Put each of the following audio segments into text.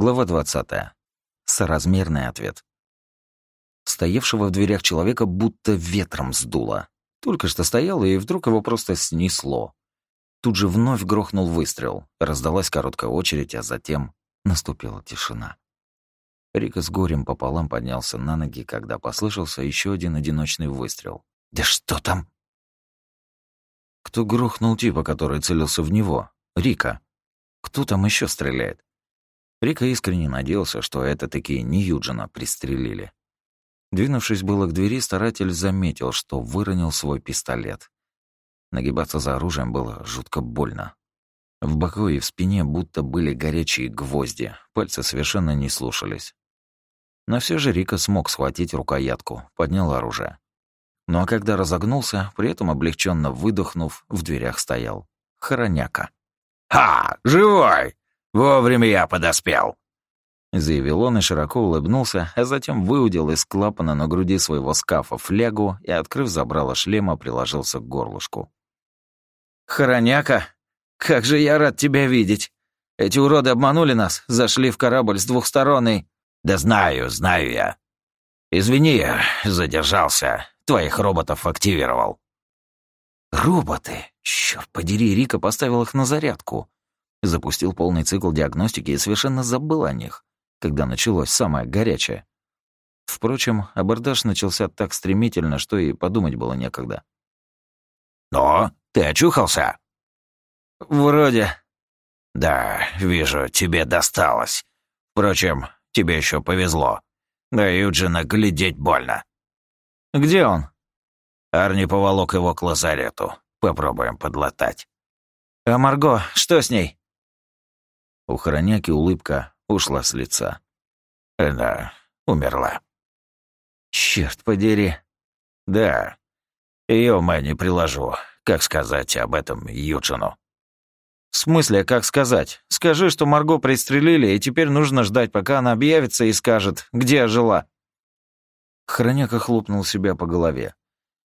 Глава 20. Соразмерный ответ. Стоявшего в дверях человека будто ветром сдуло. Только что стоял, и вдруг его просто снесло. Тут же вновь грохнул выстрел. Раздалась короткая очередь, а затем наступила тишина. Рика с горем пополам поднялся на ноги, когда послышался еще один одиночный выстрел. «Да что там?» Кто грохнул типа, который целился в него? Рика. Кто там еще стреляет? Рика искренне надеялся, что это таки не Юджина пристрелили. Двинувшись было к двери, старатель заметил, что выронил свой пистолет. Нагибаться за оружием было жутко больно. В боку и в спине будто были горячие гвозди, пальцы совершенно не слушались. Но все же Рика смог схватить рукоятку, поднял оружие. Ну а когда разогнулся, при этом облегченно выдохнув, в дверях стоял Хороняка. «Ха! Живой! Вовремя я подоспел!» Заявил он и широко улыбнулся, а затем выудил из клапана на груди своего скафа флягу и, открыв забрало шлема, приложился к горлышку. «Хороняка, как же я рад тебя видеть! Эти уроды обманули нас, зашли в корабль с двух сторон и...» «Да знаю, знаю я. Извини, задержался. Твоих роботов активировал». «Роботы? Черт подери, Рика поставил их на зарядку. Запустил полный цикл диагностики и совершенно забыл о них, когда началось самое горячее. Впрочем, абордаж начался так стремительно, что и подумать было некогда. «Но ты очухался?» «Вроде». «Да, вижу, тебе досталось. Впрочем, тебе еще повезло. Да Юджина глядеть больно». «Где он?» Арни поволок его к лазарету. Попробуем подлатать. «А Марго, что с ней?» У хороняки улыбка ушла с лица. «Да, умерла». «Черт подери». «Да, ее ума не приложу. Как сказать об этом Юджину?» «В смысле, как сказать? Скажи, что Марго пристрелили, и теперь нужно ждать, пока она объявится и скажет, где я жила». Хроняка хлопнул себя по голове.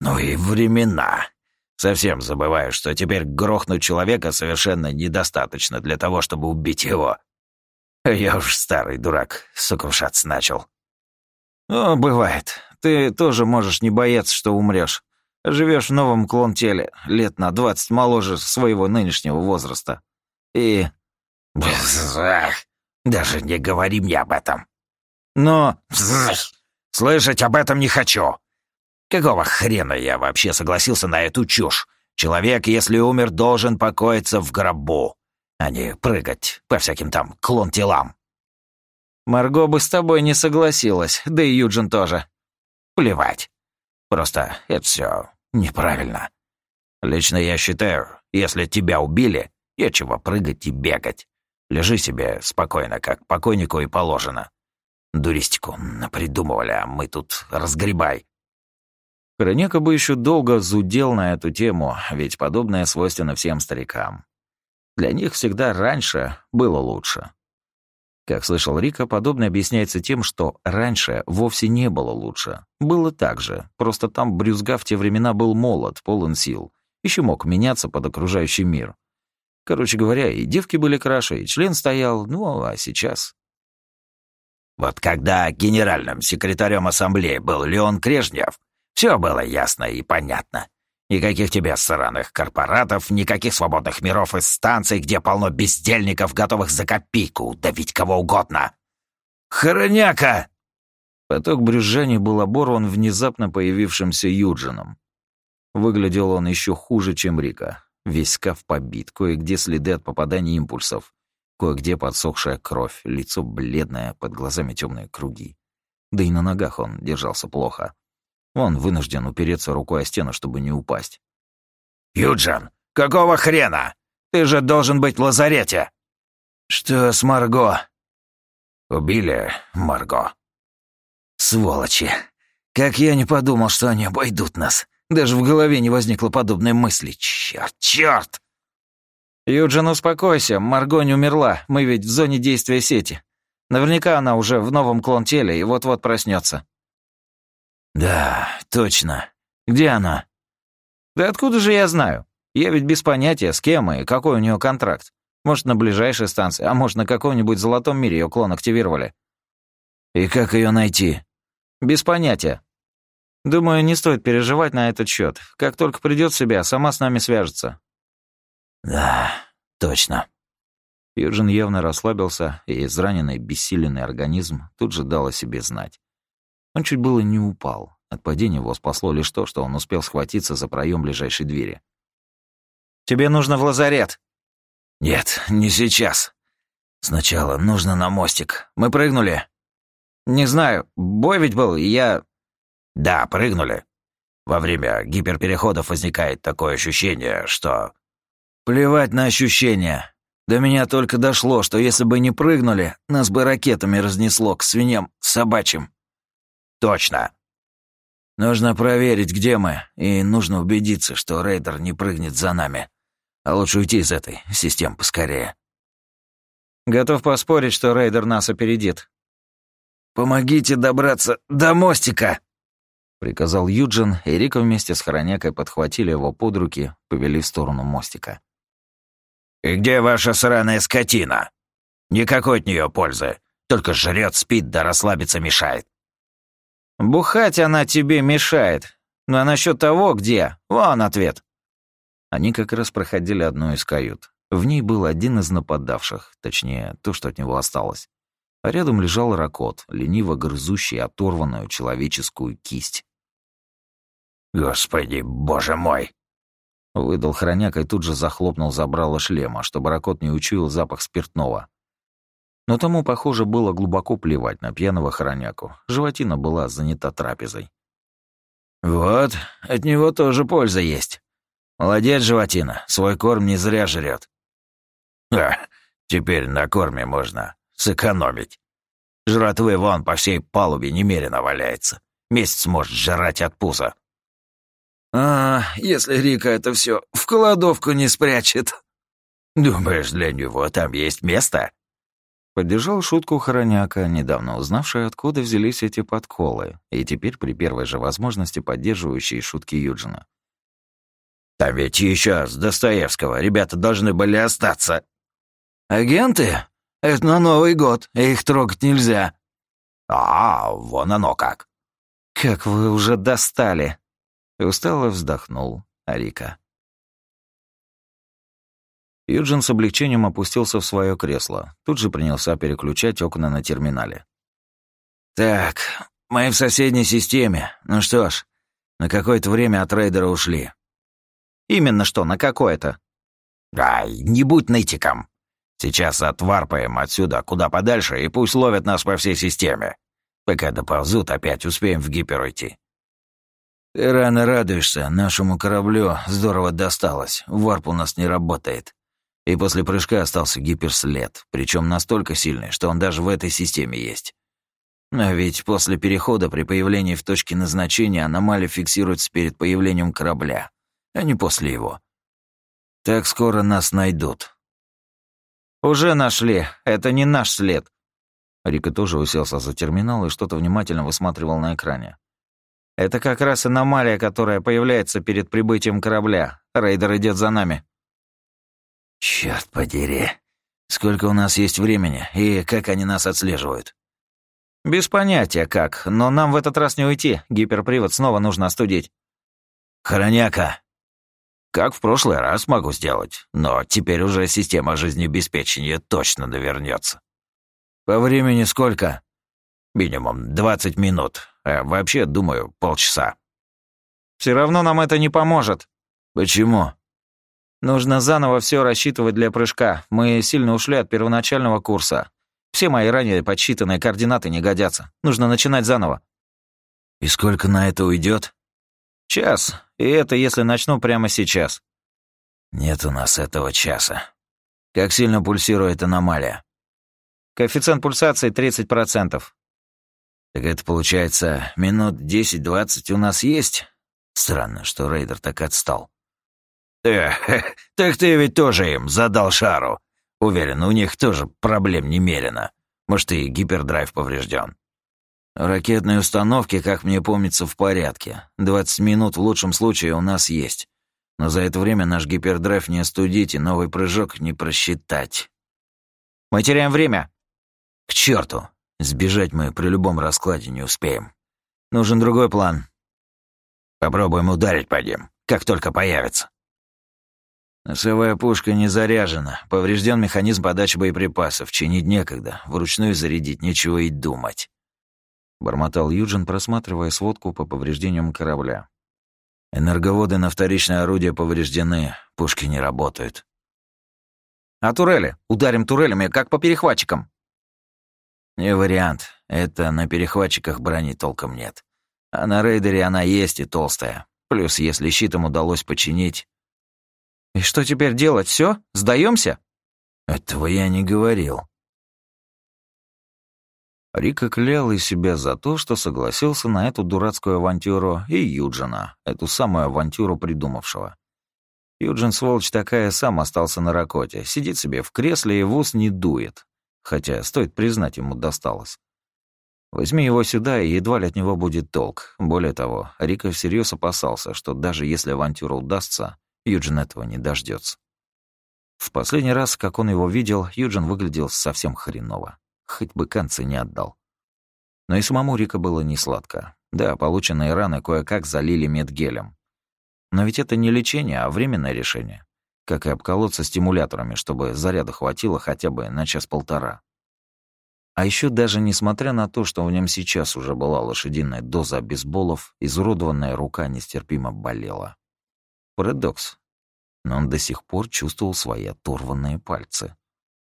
«Ну и времена. Совсем забываю, что теперь грохнуть человека совершенно недостаточно для того, чтобы убить его. Я уж старый дурак, сокрушаться начал». «О, бывает. Ты тоже можешь не бояться, что умрешь. Живешь в новом клон-теле, лет на двадцать моложе своего нынешнего возраста. И... Даже не говори мне об этом. Но... Слышать об этом не хочу. Какого хрена я вообще согласился на эту чушь? Человек, если умер, должен покоиться в гробу, а не прыгать по всяким там клон-телам. Марго бы с тобой не согласилась, да и Юджин тоже. Плевать. Просто это все неправильно. Лично я считаю, если тебя убили, нечего прыгать и бегать. Лежи себе спокойно, как покойнику и положено. Дуристику напридумывали, а мы тут разгребай. Хронека бы еще долго зудел на эту тему, ведь подобное свойственно всем старикам. Для них всегда раньше было лучше. Как слышал Рика, подобное объясняется тем, что раньше вовсе не было лучше. Было так же, просто там Брюзга в те времена был молод, полон сил, еще мог меняться под окружающий мир. Короче говоря, и девки были краше, и член стоял, ну а сейчас... Вот когда генеральным секретарем ассамблеи был Леон Крежнев, все было ясно и понятно. Никаких тебе сраных корпоратов, никаких свободных миров и станций, где полно бездельников, готовых за копейку давить кого угодно. Хороняка! Поток брюзжания был оборван внезапно появившимся Юджином. Выглядел он еще хуже, чем Рика. Весь скаф побит, кое-где следы от попадания импульсов, кое-где подсохшая кровь, лицо бледное, под глазами темные круги. Да и на ногах он держался плохо. Он вынужден упереться рукой о стену, чтобы не упасть. «Юджин, какого хрена? Ты же должен быть в лазарете!» «Что с Марго?» «Убили Марго». «Сволочи! Как я не подумал, что они обойдут нас. Даже в голове не возникло подобной мысли. Черт, черт!» «Юджин, успокойся, Марго не умерла, мы ведь в зоне действия сети. Наверняка она уже в новом клон-теле и вот-вот проснется. «Да, точно. Где она?» «Да откуда же я знаю? Я ведь без понятия, с кем и какой у нее контракт. Может, на ближайшей станции, а может, на каком-нибудь золотом мире ее клон активировали. И как ее найти? Без понятия. Думаю, не стоит переживать на этот счет. Как только придет в себя, сама с нами свяжется. Да, точно. Юджин явно расслабился, и израненный, бессиленный организм тут же дал о себе знать. Он чуть было не упал. От падения его спасло лишь то, что он успел схватиться за проем ближайшей двери. «Тебе нужно в лазарет!» «Нет, не сейчас. Сначала нужно на мостик. Мы прыгнули?» «Не знаю. Бой ведь был, я...» «Да, прыгнули. Во время гиперпереходов возникает такое ощущение, что...» «Плевать на ощущения. До меня только дошло, что если бы не прыгнули, нас бы ракетами разнесло к свиньям собачьим. Точно. Нужно проверить, где мы, и нужно убедиться, что рейдер не прыгнет за нами. А лучше уйти из этой системы поскорее. Готов поспорить, что рейдер нас опередит. «Помогите добраться до мостика!» Приказал Юджин, и Рика вместе с Хоронякой подхватили его под руки, повели в сторону мостика. «И где ваша сраная скотина? Никакой от нее пользы. Только жрет, спит да расслабиться мешает». «Бухать она тебе мешает. А насчет того, где? Вон ответ». Они как раз проходили одну из кают. В ней был один из нападавших, точнее, то, что от него осталось. А рядом лежал ракот, лениво грызущий оторванную человеческую кисть. «Господи, боже мой!» Выдал хроняк и тут же захлопнул забрало шлема, чтобы Ракот не учуял запах спиртного. Но тому, похоже, было глубоко плевать на пьяного хроняку. Животина была занята трапезой. «Вот, от него тоже польза есть. Молодец, животина, свой корм не зря жрет. «А, теперь на корме можно сэкономить. Жратвы вон по всей палубе немерено валяется. Месяц может жрать от пуза». А, если Рика это все в кладовку не спрячет. Думаешь, для него там есть место? Поддержал шутку Хороняка, недавно узнавший, откуда взялись эти подколы, и теперь при первой же возможности поддерживающие шутки Юджина. «Там ведь еще с Достоевского ребята должны были остаться». «Агенты? Это на Новый год, их трогать нельзя». «А, вон оно как». «Как вы уже достали!» Устало вздохнул Арика. Юджин с облегчением опустился в свое кресло. Тут же принялся переключать окна на терминале. «Так, мы в соседней системе. Ну что ж, на какое-то время от рейдера ушли». «Именно что, на какое-то?» «Ай, не будь нытиком. Сейчас отварпаем отсюда куда подальше, и пусть ловят нас по всей системе. Пока доползут, опять успеем в гипер уйти. Ты рано радуешься, нашему кораблю здорово досталось, варп у нас не работает. И после прыжка остался гиперслед, причем настолько сильный, что он даже в этой системе есть. Но ведь после перехода при появлении в точке назначения аномалия фиксируется перед появлением корабля, а не после его. Так скоро нас найдут. «Уже нашли. Это не наш след». Рика тоже уселся за терминал и что-то внимательно высматривал на экране. Это как раз аномалия, которая появляется перед прибытием корабля. Рейдер идет за нами. Черт подери. Сколько у нас есть времени, и как они нас отслеживают? Без понятия как, но нам в этот раз не уйти. Гиперпривод снова нужно остудить. Хороняка. Как в прошлый раз могу сделать, но теперь уже система жизнеобеспечения точно довернется. По времени сколько? Минимум 20 минут. А вообще, думаю, полчаса. Все равно нам это не поможет. Почему? Нужно заново все рассчитывать для прыжка. Мы сильно ушли от первоначального курса. Все мои ранее подсчитанные координаты не годятся. Нужно начинать заново. И сколько на это уйдет? Час. И это если начну прямо сейчас. Нет у нас этого часа. Как сильно пульсирует аномалия? Коэффициент пульсации 30%. Так это получается, минут 10-20 у нас есть? Странно, что рейдер так отстал. Так ты ведь тоже им задал шару. Уверен, у них тоже проблем немерено. Может, и гипердрайв поврежден. Ракетные установки, как мне помнится, в порядке. 20 минут в лучшем случае у нас есть. Но за это время наш гипердрайв не остудить и новый прыжок не просчитать. Мы теряем время. К черту! Сбежать мы при любом раскладе не успеем. Нужен другой план. Попробуем ударить по ним, как только появится. Носовая пушка не заряжена. Поврежден механизм подачи боеприпасов. Чинить некогда. Вручную зарядить нечего и думать. Бормотал Юджин, просматривая сводку по повреждениям корабля. Энерговоды на вторичное орудие повреждены. Пушки не работают. А турели? Ударим турелями, как по перехватчикам. Не вариант. Это на перехватчиках брони толком нет. А на рейдере она есть и толстая. Плюс, если щитом удалось починить... И что теперь делать? Все? Сдаемся? Этого я не говорил. Рика клял и себя за то, что согласился на эту дурацкую авантюру, и Юджина, эту самую авантюру придумавшего. Юджин, сволочь такая, сам остался на ракоте, сидит себе в кресле и в ус не дует. Хотя, стоит признать, ему досталось. Возьми его сюда, и едва ли от него будет толк. Более того, Рика всерьез опасался, что даже если авантюра удастся, Юджин этого не дождется. В последний раз, как он его видел, Юджин выглядел совсем хреново. Хоть бы концы не отдал. Но и самому Рика было не сладко. Да, полученные раны кое-как залили медгелем. Но ведь это не лечение, а временное решение. Как и обколоться стимуляторами, чтобы заряда хватило хотя бы на час-полтора. А еще даже несмотря на то, что в нем сейчас уже была лошадиная доза обезболов, изуродованная рука нестерпимо болела. Парадокс. Но он до сих пор чувствовал свои оторванные пальцы.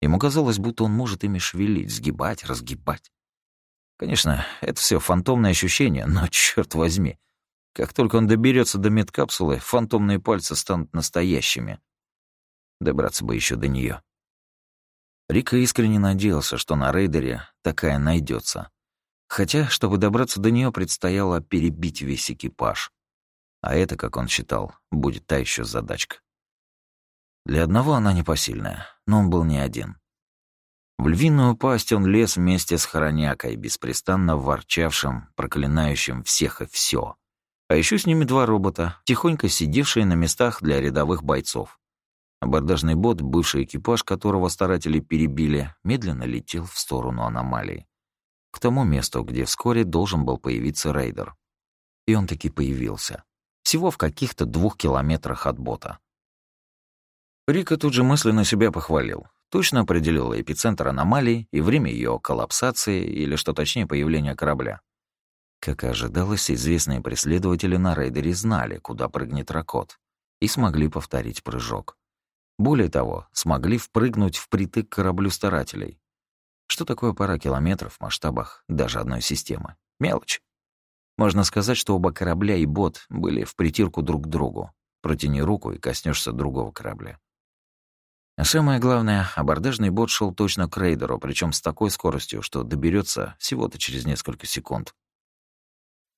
Ему казалось, будто он может ими шевелить, сгибать, разгибать. Конечно, это все фантомное ощущение, но, черт возьми, как только он доберется до медкапсулы, фантомные пальцы станут настоящими. Добраться бы еще до нее. Рика искренне надеялся, что на рейдере такая найдется. Хотя, чтобы добраться до нее, предстояло перебить весь экипаж. А это, как он считал, будет та еще задачка. Для одного она непосильная, но он был не один. В львиную пасть он лез вместе с хоронякой, беспрестанно ворчавшим, проклинающим всех и все. А еще с ними два робота, тихонько сидевшие на местах для рядовых бойцов. Абордажный бот, бывший экипаж которого старатели перебили, медленно летел в сторону аномалии. К тому месту, где вскоре должен был появиться рейдер. И он таки появился. Всего в каких-то двух километрах от бота. Рика тут же мысленно себя похвалил. Точно определил эпицентр аномалии и время ее коллапсации, или, что точнее, появления корабля. Как и ожидалось, известные преследователи на рейдере знали, куда прыгнет Ракот, и смогли повторить прыжок. Более того, смогли впрыгнуть впритык к кораблю старателей. Что такое пара километров в масштабах даже одной системы? Мелочь. Можно сказать, что оба корабля и бот были в притирку друг к другу. Протяни руку и коснешься другого корабля. А самое главное, абордажный бот шел точно к рейдеру, причем с такой скоростью, что доберется всего-то через несколько секунд.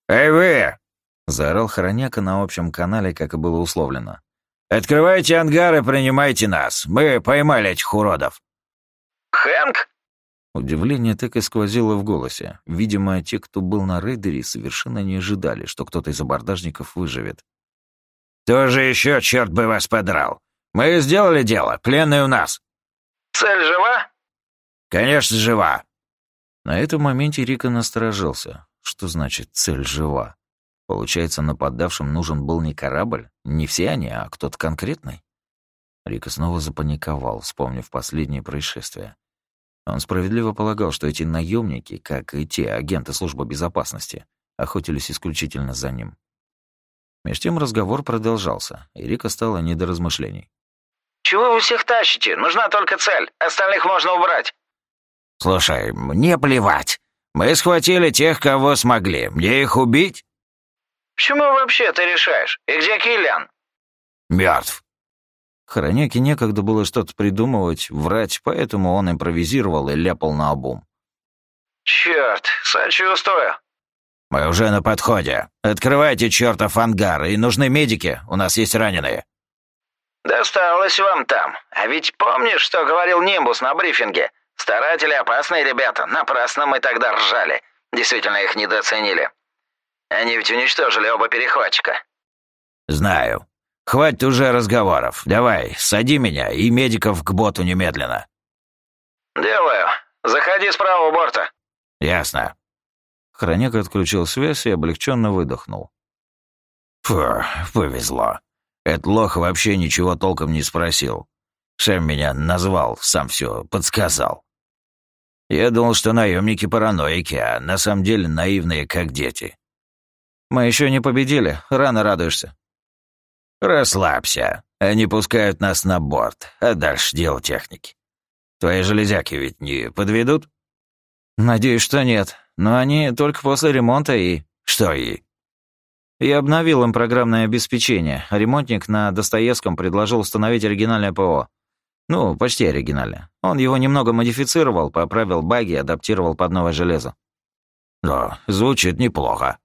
«Эй вы!» — заорал Хороняка на общем канале, как и было условлено. «Открывайте ангар и принимайте нас. Мы поймали этих уродов». «Хэнк?» Удивление так и сквозило в голосе. Видимо, те, кто был на рейдере, совершенно не ожидали, что кто-то из абордажников выживет. «Тоже еще, черт бы вас подрал! Мы сделали дело, пленный у нас!» «Цель жива?» «Конечно, жива!» На этом моменте Рика насторожился. Что значит «цель жива»? Получается, нападавшим нужен был не корабль, не все они, а кто-то конкретный? Рика снова запаниковал, вспомнив последнее происшествие. Он справедливо полагал, что эти наемники, как и те агенты службы безопасности, охотились исключительно за ним. Меж тем разговор продолжался, и Рика стало не до размышлений. «Чего вы всех тащите? Нужна только цель. Остальных можно убрать». «Слушай, мне плевать. Мы схватили тех, кого смогли. Мне их убить?» «Почему вообще ты решаешь? И где Киллиан?» Мертв. Хороняке некогда было что-то придумывать, врать, поэтому он импровизировал и ляпал на обум. «Черт, сочувствую». «Мы уже на подходе. Открывайте чертов ангар, и нужны медики, у нас есть раненые». «Досталось вам там. А ведь помнишь, что говорил Нимбус на брифинге? Старатели опасные ребята, напрасно мы тогда ржали. Действительно их недооценили. Они ведь уничтожили оба перехватчика». «Знаю. Хватит уже разговоров. Давай, сади меня и медиков к боту немедленно». «Делаю. Заходи с правого борта». «Ясно». Хроняк отключил связь и облегченно выдохнул. Фу, повезло. Этот лох вообще ничего толком не спросил. Сам меня назвал, сам все подсказал. Я думал, что наемники параноики, а на самом деле наивные, как дети. Мы еще не победили, рано радуешься. Расслабься. Они пускают нас на борт, а дальше дело техники. Твои железяки ведь не подведут? Надеюсь, что нет. Но они только после ремонта и... Что и? Я обновил им программное обеспечение. Ремонтник на Достоевском предложил установить оригинальное ПО. Ну, почти оригинальное. Он его немного модифицировал, поправил баги, адаптировал под новое железо. Да, звучит неплохо.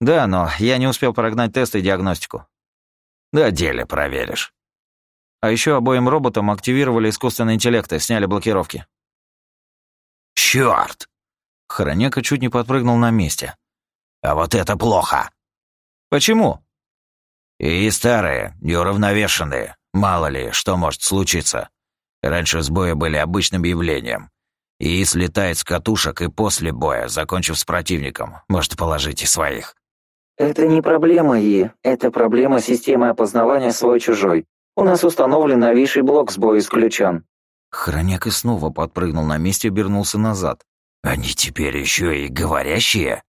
Да, но я не успел прогнать тесты и диагностику. Да деле проверишь. А еще обоим роботам активировали искусственный интеллект и сняли блокировки. Черт! Хроняка чуть не подпрыгнул на месте. А вот это плохо. Почему? И старые, неуравновешенные. Мало ли, что может случиться. Раньше сбои были обычным явлением. И слетает с катушек и после боя, закончив с противником, может положить и своих. Это не проблема И, это проблема системы опознавания свой-чужой. У нас установлен новейший блок с исключен. Хроняк и снова подпрыгнул на месте и обернулся назад. Они теперь еще и говорящие?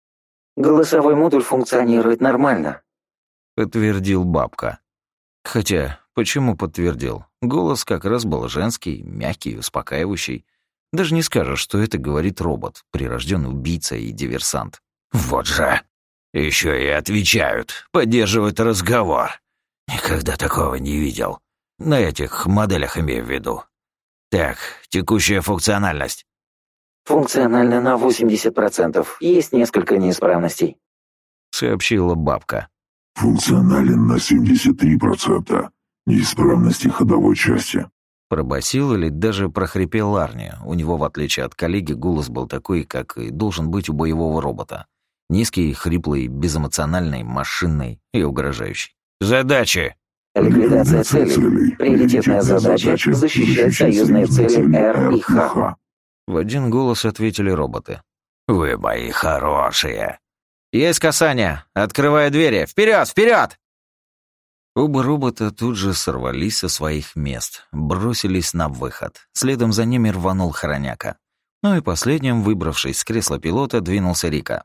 Голосовой модуль функционирует нормально. Подтвердил бабка. Хотя, почему подтвердил? Голос как раз был женский, мягкий, успокаивающий. Даже не скажешь, что это говорит робот, прирожденный убийца и диверсант. Вот же. Еще и отвечают, поддерживают разговор. Никогда такого не видел. На этих моделях имею в виду. Так, текущая функциональность. Функционально на 80%. Есть несколько неисправностей. Сообщила бабка. Функционален на 73%. Неисправности ходовой части. Пробасил или даже прохрипел Арни. У него, в отличие от коллеги, голос был такой, как и должен быть у боевого робота. Низкий, хриплый, безэмоциональный, машинный и угрожающий. «Задачи!» Ликвидация целей. Приоритетная задача — защищать союзные цели Р и Х. В один голос ответили роботы. «Вы мои хорошие!» «Есть касание! Открываю двери! Вперед, вперед!» Оба робота тут же сорвались со своих мест, бросились на выход. Следом за ними рванул Хороняка. Ну и последним, выбравшись с кресла пилота, двинулся Рика.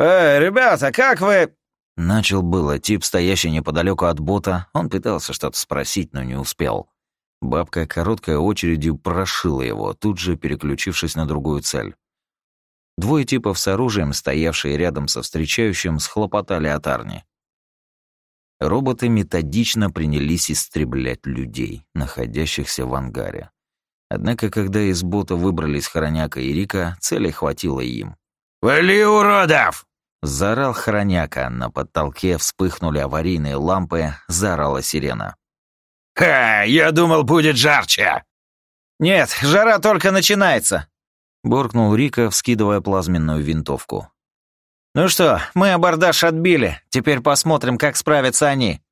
«Эй, ребята, как вы...» Начал было тип, стоящий неподалеку от бота. Он пытался что-то спросить, но не успел. Бабка короткой очередью прошила его, тут же переключившись на другую цель. Двое типов с оружием, стоявшие рядом со встречающим, схлопотали от Арни. Роботы методично принялись истреблять людей, находящихся в ангаре. Однако, когда из бота выбрались Хороняка и Рика, цели хватило им. «Вали, уродов!» Заорал Хороняка, на потолке вспыхнули аварийные лампы, заорала сирена. «Ха, я думал, будет жарче!» «Нет, жара только начинается!» Буркнул Рика, вскидывая плазменную винтовку. «Ну что, мы абордаж отбили. Теперь посмотрим, как справятся они».